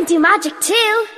can do magic too!